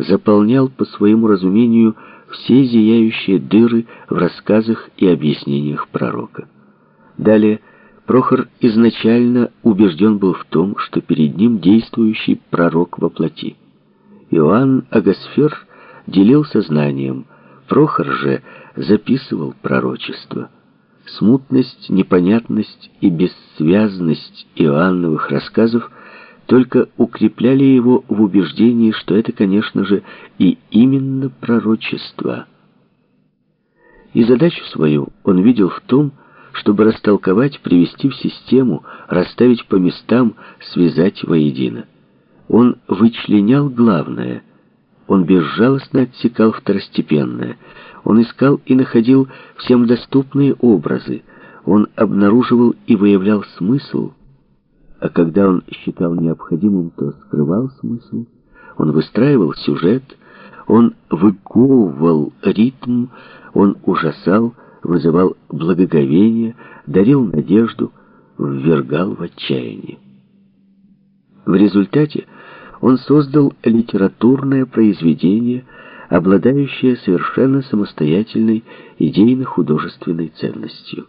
заполнял по своему разумению все зияющие дыры в рассказах и объяснениях пророка. Далее, Прохор изначально убежден был в том, что перед ним действующий пророк во плоти. Иоанн Агасфер делил сознанием, Прохор же записывал пророчество. Смутность, непонятность и бессвязность Иоанновых рассказов только укрепляли его в убеждении, что это, конечно же, и именно пророчество. И задачу свою он видел в том, чтобы растолковать, привести в систему, расставить по местам, связать воедино. Он вычленял главное, он безжалостно отсекал второстепенное, он искал и находил всем доступные образы, он обнаруживал и выявлял смысл, а когда он считал необходимым, то скрывал смысл, он выстраивал сюжет, он выковывал ритм, он ужасал, вызывал благоговение, дарил надежду, ввергал в отчаяние. В результате он создал литературное произведение, обладающее совершенно самостоятельной идейно-художественной ценностью.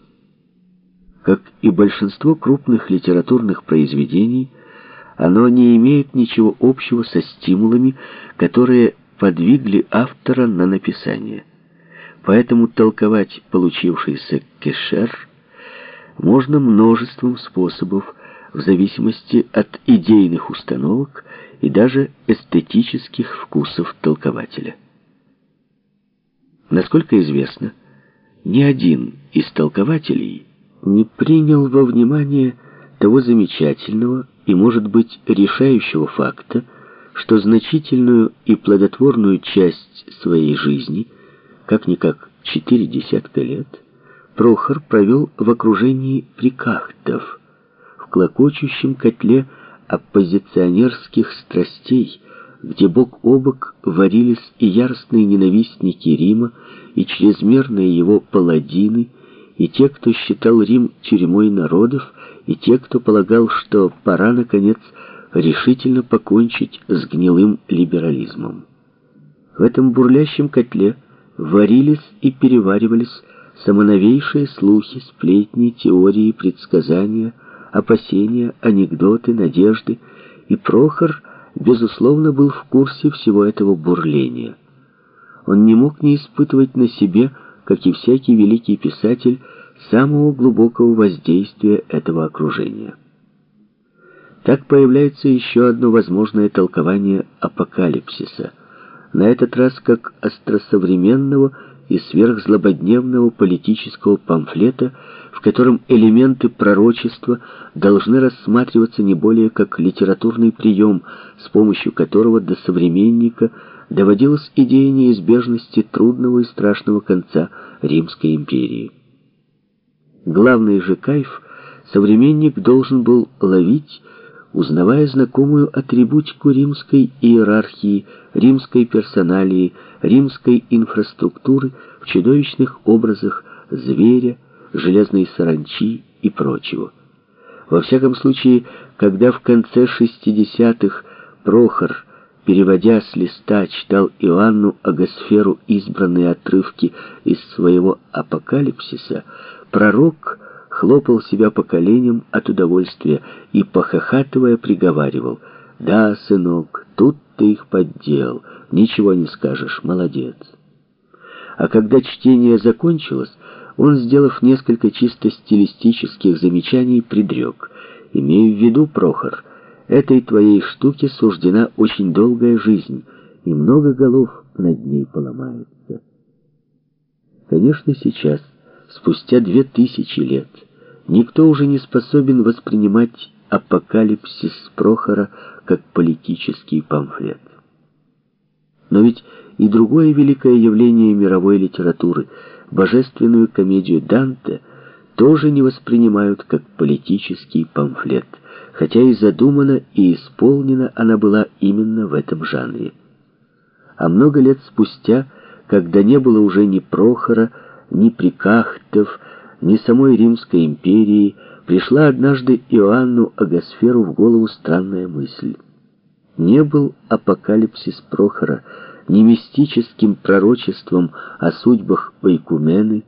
Как и большинство крупных литературных произведений, оно не имеет ничего общего со стимулами, которые подвигли автора на написание. Поэтому толковать получившийся кешер можно множеством способов в зависимости от идейных установок и даже эстетических вкусов толкователя. Насколько известно, ни один из толкователей не принял во внимание того замечательного и, может быть, решающего факта, что значительную и плодотворную часть своей жизни – как-никак четыре десятка лет, Прохор провел в окружении прикахтов, в клокочущем котле оппозиционерских страстей, где бок о бок варились и яростные ненавистники Рима, и чрезмерные его паладины, и те, кто считал Рим тюрьмой народов, и те, кто полагал, что пора, наконец, решительно покончить с гнилым либерализмом. В этом бурлящем котле варились и переваривались самоновейшие слухи, сплетни, теории, предсказания, опасения, анекдоты, надежды, и Прохор, безусловно, был в курсе всего этого бурления. Он не мог не испытывать на себе, как и всякий великий писатель, самого глубокого воздействия этого окружения. Так появляется еще одно возможное толкование апокалипсиса – на этот раз как остросовременного и сверхзлободневного политического памфлета, в котором элементы пророчества должны рассматриваться не более как литературный прием, с помощью которого до современника доводилась идея неизбежности трудного и страшного конца Римской империи. Главный же кайф современник должен был ловить узнавая знакомую атрибутику римской иерархии, римской персоналии, римской инфраструктуры в чудовищных образах зверя, железной саранчи и прочего. Во всяком случае, когда в конце 60-х Прохор, переводя с листа, читал Иоанну Агасферу избранные отрывки из своего апокалипсиса, пророк – хлопал себя по коленям от удовольствия и, похохатывая, приговаривал, «Да, сынок, тут ты их поддел, ничего не скажешь, молодец». А когда чтение закончилось, он, сделав несколько чисто стилистических замечаний, предрек, «Имею в виду, Прохор, этой твоей штуке суждена очень долгая жизнь, и много голов над ней поломается». Конечно, сейчас, спустя две тысячи лет, никто уже не способен воспринимать апокалипсис Прохора как политический памфлет. Но ведь и другое великое явление мировой литературы, божественную комедию Данте, тоже не воспринимают как политический памфлет, хотя и задумана и исполнена она была именно в этом жанре. А много лет спустя, когда не было уже ни Прохора, ни Прикахтов, ни самой Римской империи, пришла однажды Иоанну Агасферу в голову странная мысль. не был апокалипсис Прохора, ни мистическим пророчеством о судьбах Ойкумены,